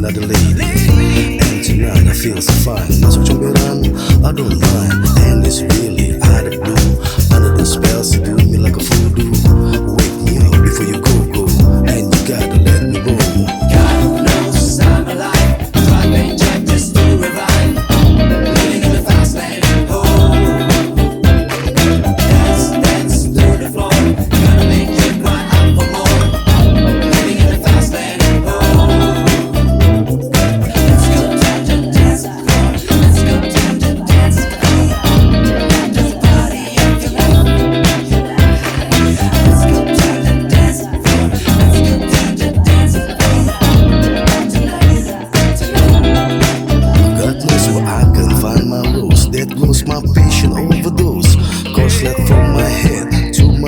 another lady. And tonight I feel so fine. Not so choking on, I don't mind. And it's really out of blue.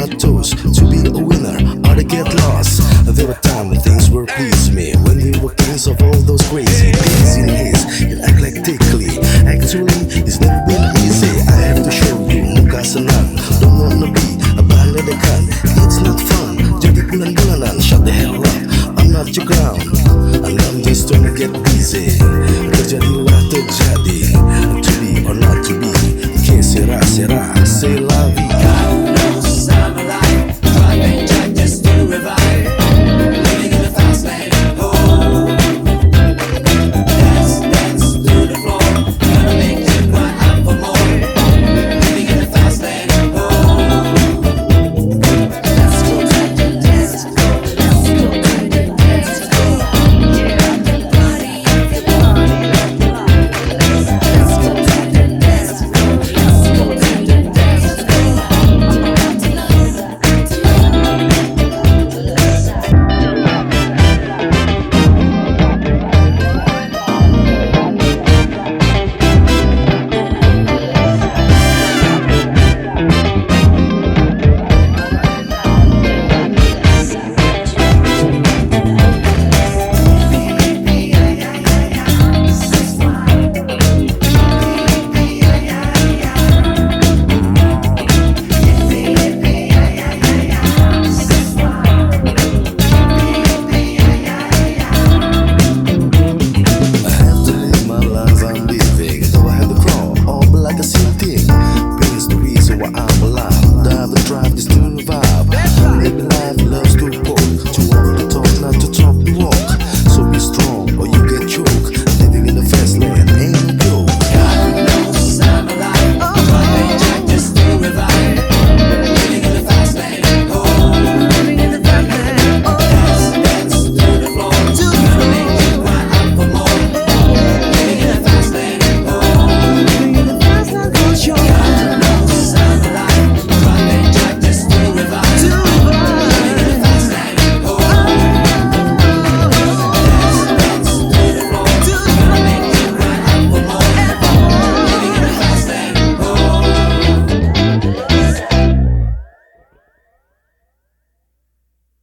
my toes. To be a winner or to get lost. There were times when things were please me When we were kings of all those crazy things in his Eclectically, actually it's never been easy. I have to show you muka senang Don't wanna be a bandedekan It's not fun, jadi bulan-bulanan Shut the hell up, I'm not your ground And I'm just trying to get busy. Terjadilah terjadi To be or not to be. Que sera, sera